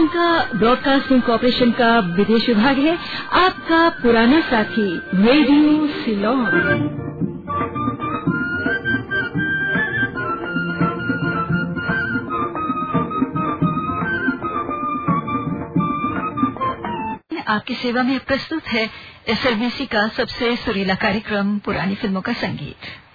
Sri Lanka broadcasting corporation का विदेश विभाग है। आपका पुराना साथी, रेडियो सिलोन। आपकी सेवा में प्रस्तुत है एसएलबीसी का सबसे सुरीला कार्यक्रम, पुरानी फ़िल्मों का संगीत।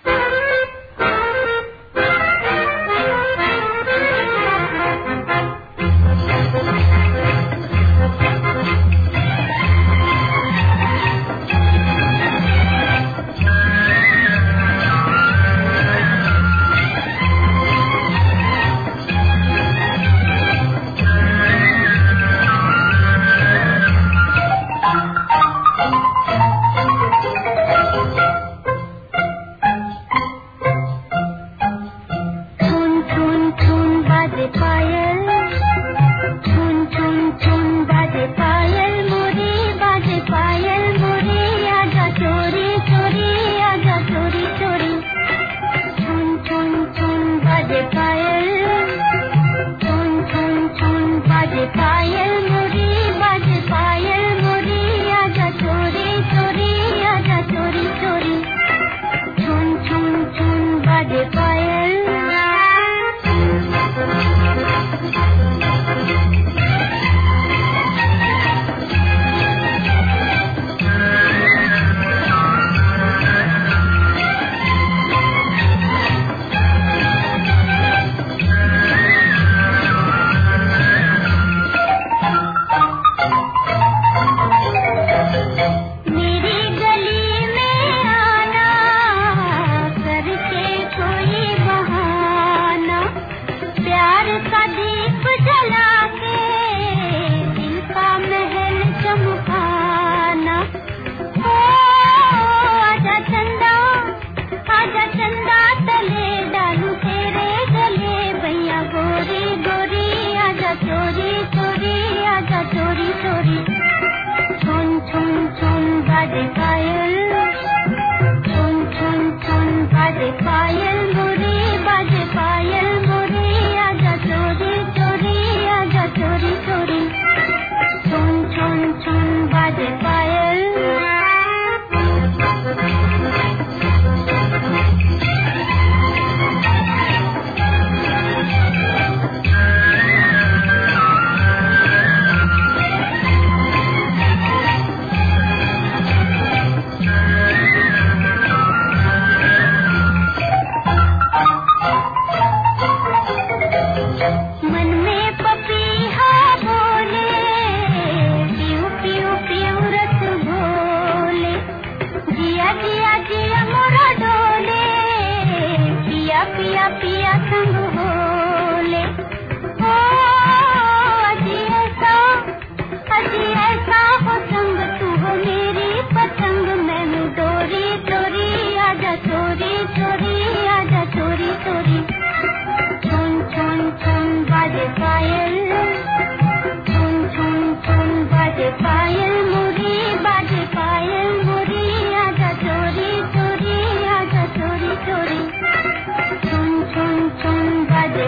तो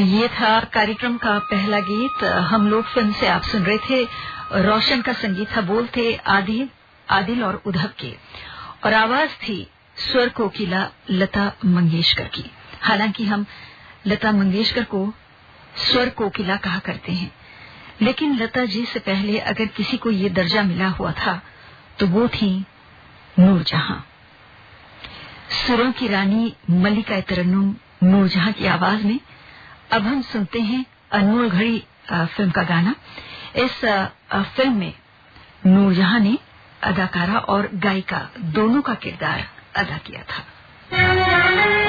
ये था कार्यक्रम का पहला गीत। हम लोग फ़िल्म से आप सुन रहे थे। रोशन का संगीत था, बोल थे आदिल आदिल और उधव के। और आवाज़ थी स्वर कोकिला लता मंगेशकर की। हालाँकि हम लता मंगेशकर को स्वर कोकिला कहा करते हैं। लेकिन लता जी से पहले अगर किसी को ये दर्जा मिला हुआ था तो वो थी नूरजहां। सुरों की रानी मल्लिका तरन्नुम नूरजहां की आवाज़ में अब हम सुनते हैं अनमोल घड़ी फ़िल्म का गाना। इस फ़िल्म में नूरजहां ने अदाकारा और गायिका दोनों का किरदार अदा किया था।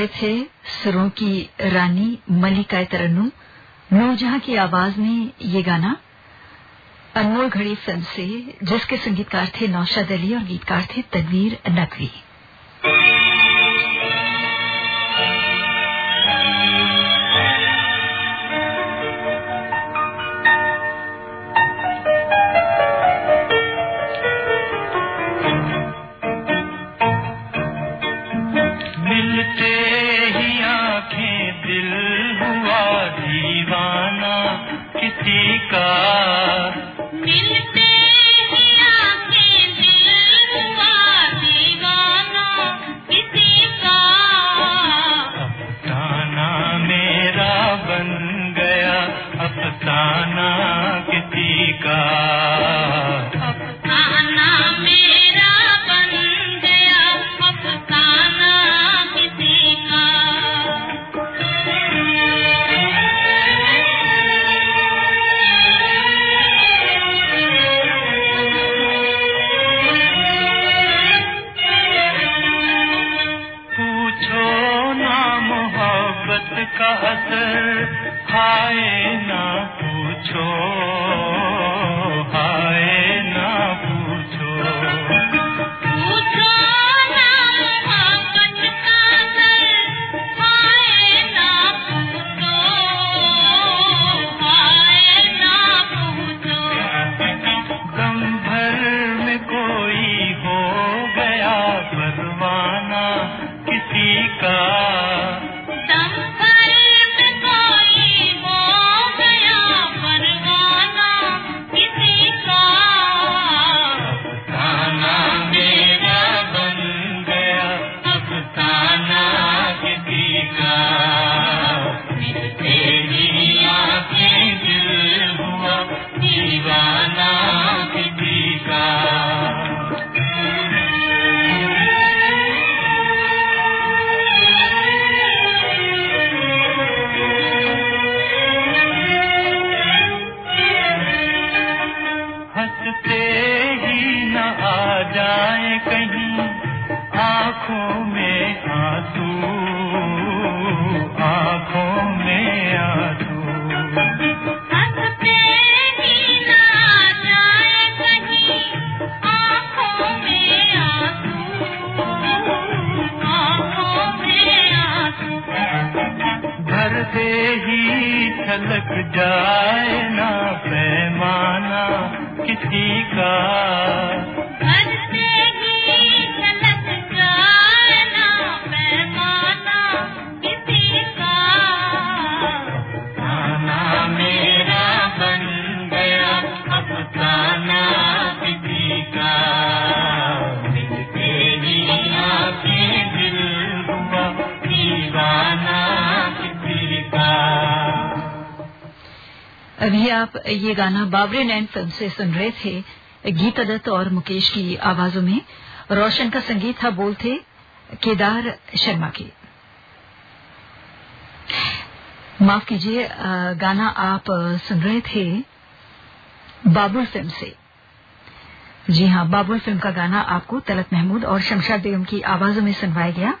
रहे थे सुरों की रानी मलिका तरन्नुम नूरजहां की आवाज़ में ये गाना, अनमोल घड़ी फ़िल्म से, जिसके संगीतकार थे नौशाद अली और गीतकार थे तनवीर नकवी। अभी आप ये गाना बाबरे नैन फ़िल्म से सुन रहे थे। गीता दत्त और मुकेश की आवाजों में रोशन का संगीत था, बोल थे केदार शर्मा के। माफ़ कीजिए गाना आप सुन रहे थे बाबुल फ़िल्म से। जी हाँ बाबुल फ़िल्म का गाना आपको तलत महमूद और शमशाद बेगम की आवाजों में सुनवाया गया।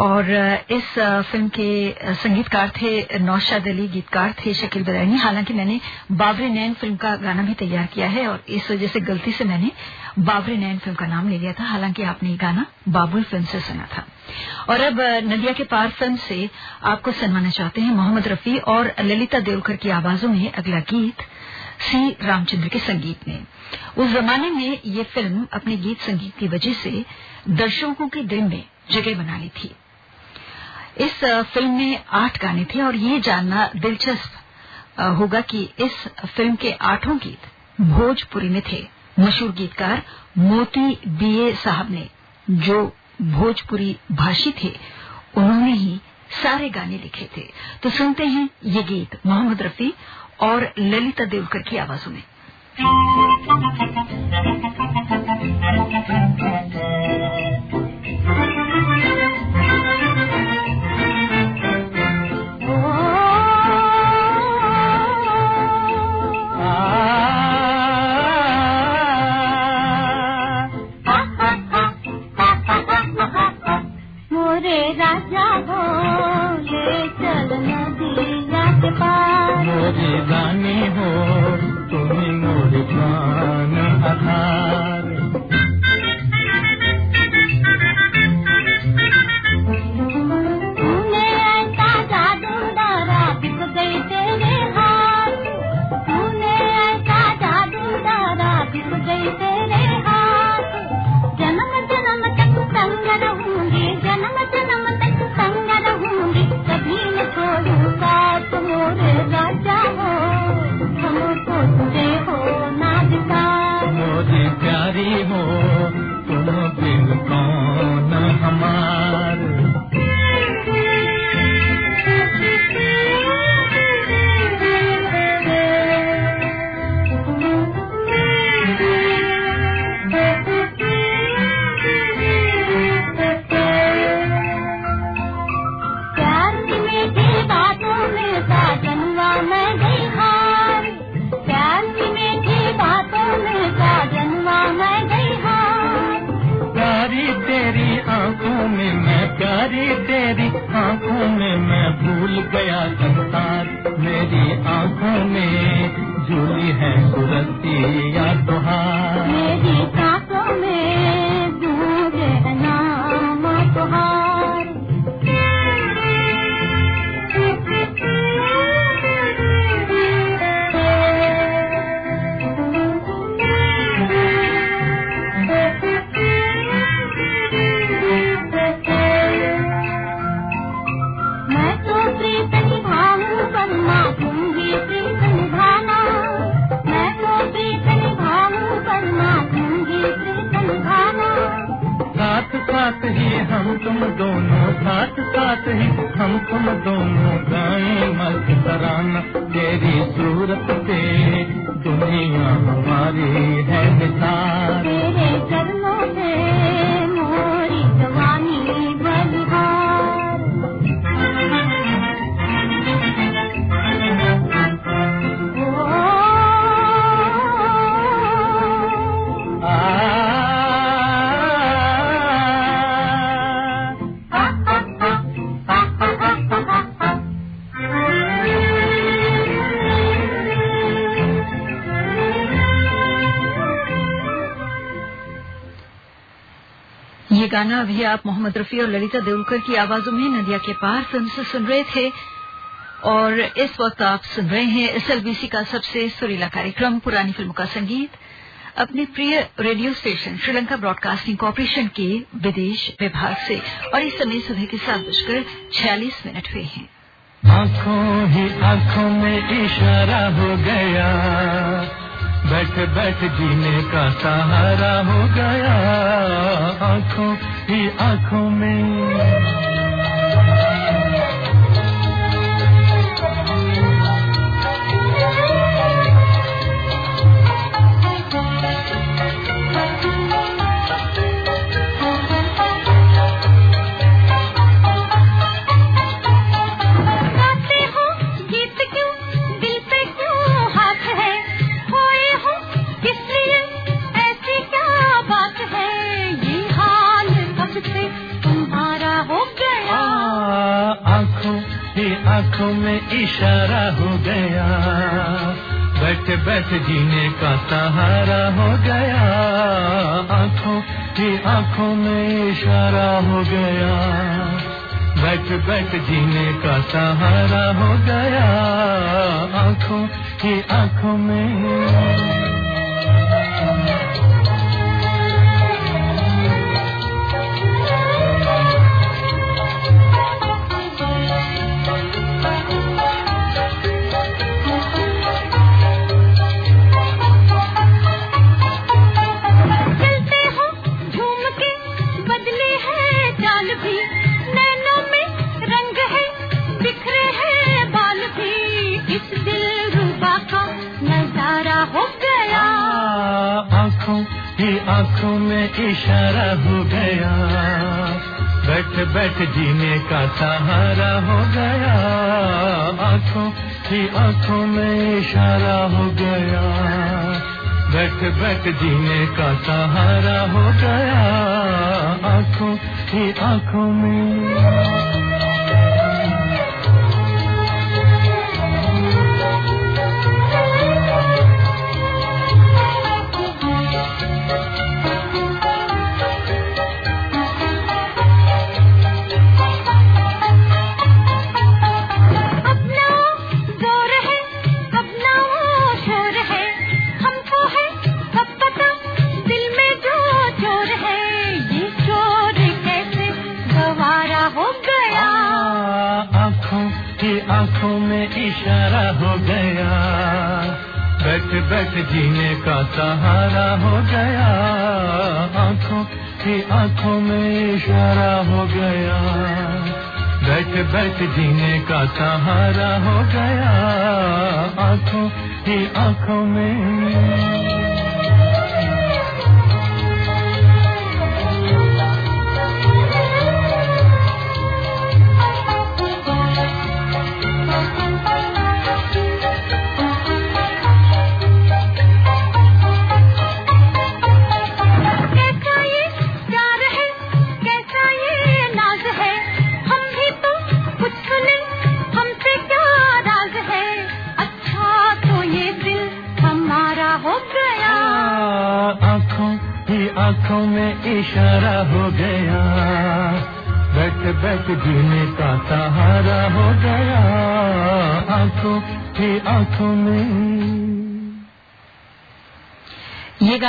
और इस फ़िल्म के संगीतकार थे नौशाद अली, गीतकार थे शकील बदायनी हालाँकि मैंने बाबरे नैन फ़िल्म का गाना भी तैयार किया है और इस वजह से गलती से मैंने बाबरे नैन फ़िल्म का नाम ले लिया था। हालाँकि आपने ये गाना बाबुल फ़िल्म से सुना था। और अब नदिया के पार फ़िल्म से आपको सुनवाना चाहते हैं मोहम्मद रफी और ललिता देवकर की आवाजों में अगला गीत सी रामचंद्र के संगीत में। उस जमाने में ये फ़िल्म अपने गीत संगीत की वजह से दर्शकों के दिल में जगह बना ली थी। इस फ़िल्म में आठ गाने थे और ये जानना दिलचस्प होगा कि इस फ़िल्म के आठों गीत भोजपुरी में थे। मशहूर गीतकार मोती बीए साहब ने जो भोजपुरी भाषी थे, उन्होंने ही सारे गाने लिखे थे। तो सुनते हैं ये गीत मोहम्मद रफी और ललिता देवकर की आवाजों में। ගන तेरी आँखों में मैं भूल गया संसार मेरी आँखों में झूली है, सुरती या तुहार मेरी तुम दोनों साथ साथ ही, हम तुम दोनों गाएँ मस्त तराना तेरी सूरत से दुनिया हमारी है निसार। तेरे गाना अभी आप मोहम्मद रफी और ललिता देवलकर की आवाजों में नदिया के पार फ़िल्म से सुन रहे थे। और इस वक्त आप सुन रहे हैं एसएलबीसी का सबसे सुरीला कार्यक्रम, पुरानी फ़िल्मों का संगीत। अपने प्रिय radio station, Sri Lanka broadcasting corporation के विदेश विभाग से। और इस समय सुबह के सात बजकर छियालीस मिनट हुए हैं। आँखों ही आँखों में इशारा हो गया। बैठ बैठ जीने का सहारा हो गया। आँखों ही आँखों में। में इशारा हो गया। बैठ बैठ जीने का सहारा हो गया। आँखों की आँखों में इशारा हो गया। बैठ बैठ जीने का सहारा हो गया। आँखों की आँखों में इशारा हो गया। बैठ बैठ जीने का सहारा हो गया। आँखों की आँखों में इशारा हो गया। बैठ बैठ जीने का सहारा हो गया। आँखों की आँखों में बैठ जीने का सहारा हो गया। आँखों की आँखों में इशारा हो गया। बैठ बैठ जीने का सहारा हो गया। आँखों की आँखों में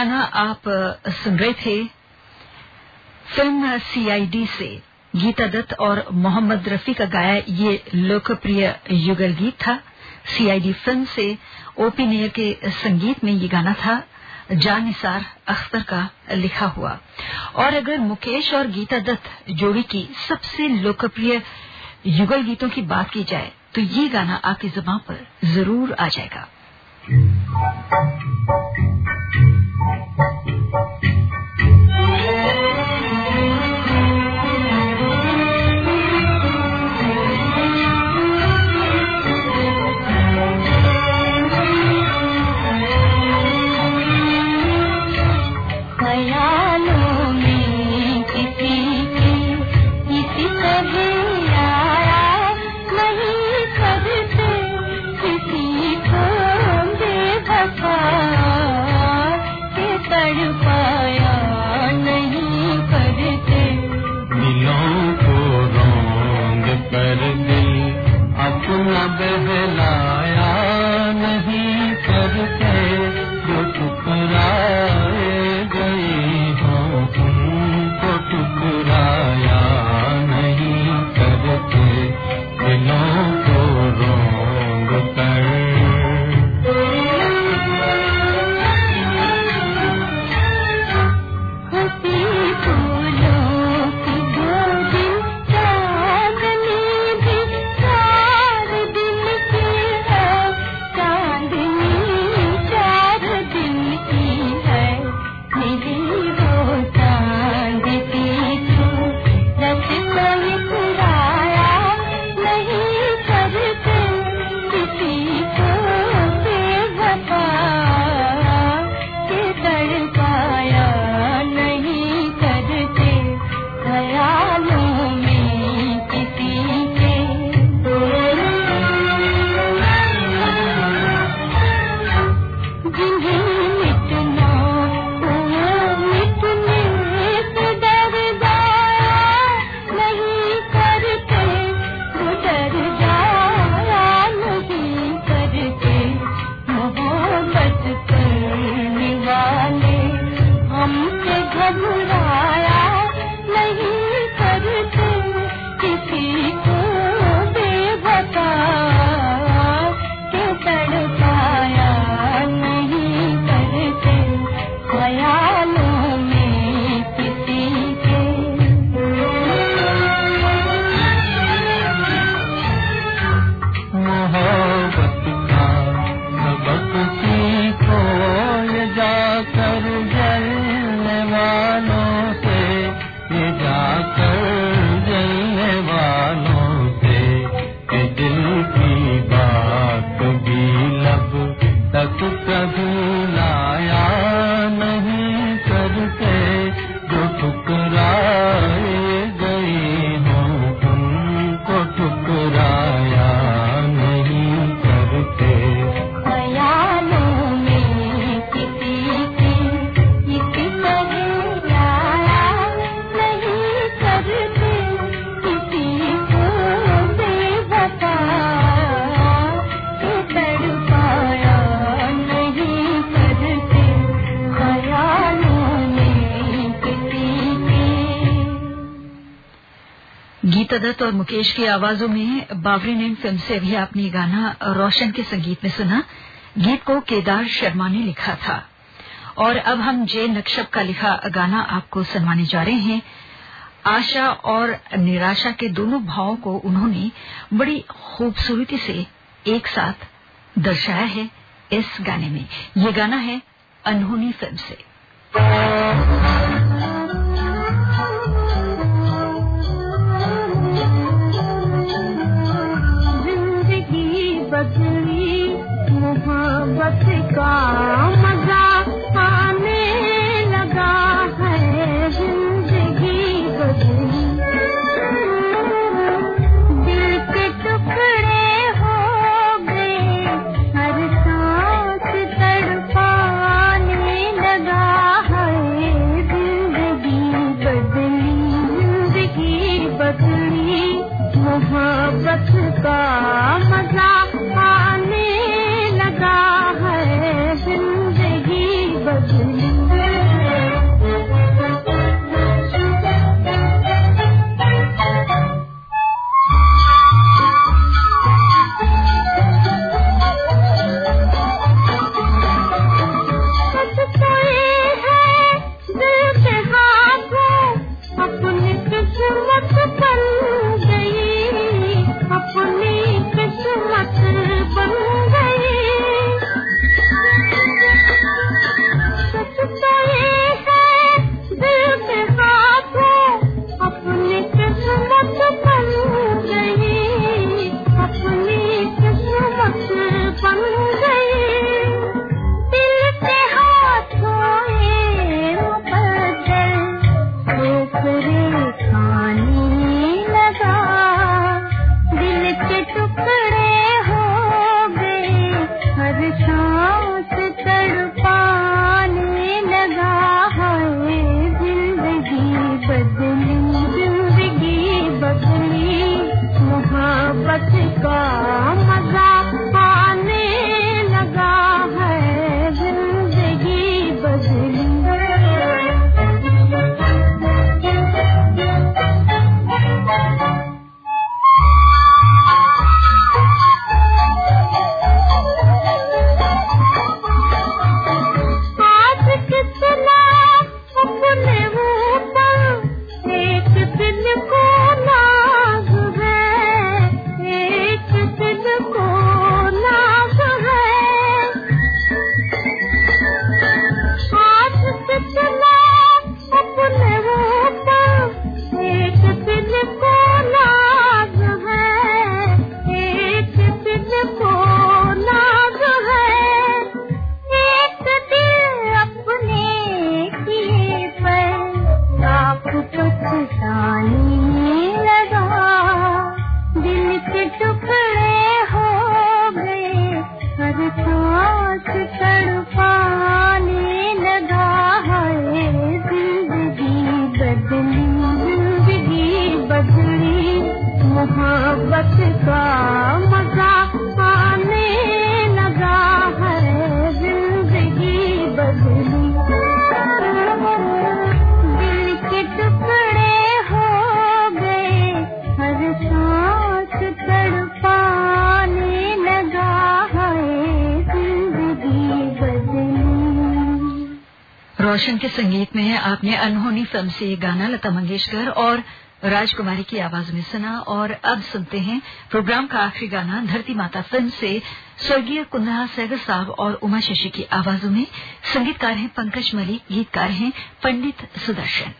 गाना आप सुन रहे थे फ़िल्म सीआईडी से गीता दत्त और मोहम्मद रफी का गाया ये लोकप्रिय युगल गीत था। सीआईडी फ़िल्म से ओपी नेयर के संगीत में ये गाना था जानिसार अख्तर का लिखा हुआ। और अगर मुकेश और गीता दत्त जोड़ी की सबसे लोकप्रिय युगल गीतों की बात की जाए तो ये गाना आपकी जबान पर ज़रूर आ जाएगा। मुकेश की आवाजों में बावरी ने फ़िल्म से भी आपने गाना रोशन के संगीत में सुना। गीत को केदार शर्मा ने लिखा था। और अब हम जे नक्शब का लिखा गाना आपको सुनवाने जा रहे हैं। आशा और निराशा के दोनों भावों को उन्होंने बड़ी खूबसूरती से एक साथ दर्शाया है इस गाने में। ये गाना है अनहोनी फ़िल्म से। रोशन के संगीत में आपने अनहोनी फ़िल्म से गाना लता मंगेशकर और राजकुमारी की आवाज़ में सुना और अब सुनते हैं प्रोग्राम का आखिरी गाना धरती माता फ़िल्म से स्वर्गीय कुंदहा सैगर साहब और उमा शशि की आवाजों में संगीतकार हैं पंकज मलिक, गीतकार हैं पंडित सुदर्शन।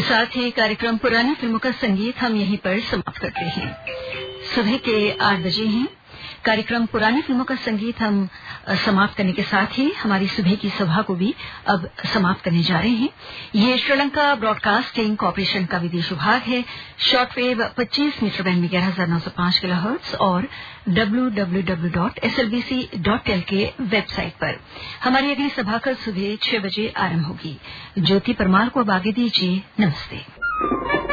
साथ ही कार्यक्रम पुरानी फ़िल्मों का संगीत हम यहीं पर समाप्त करते हैं। सुबह के आठ बजे हैं। कार्यक्रम पुरानी फ़िल्मों का संगीत हम समाप्त करने के साथ ही हमारी सुबह की सभा को भी अब समाप्त करने जा रहे हैं। ये श्रीलंका ब्रॉडकास्टिंग कॉरपोरेशन का विदेश विभाग है। शॉर्टवेव 25 मीटर बैंड में ग्यारह हज़ार नौ सौ पाँच किलो हर्ट्स और डब्ल्यू के वेबसाइट पर। हमारी अगली सभा कल सुबह छह बजे आरंभ होगी। ज्योति परमार को अब आगे दीजिए। नमस्ते।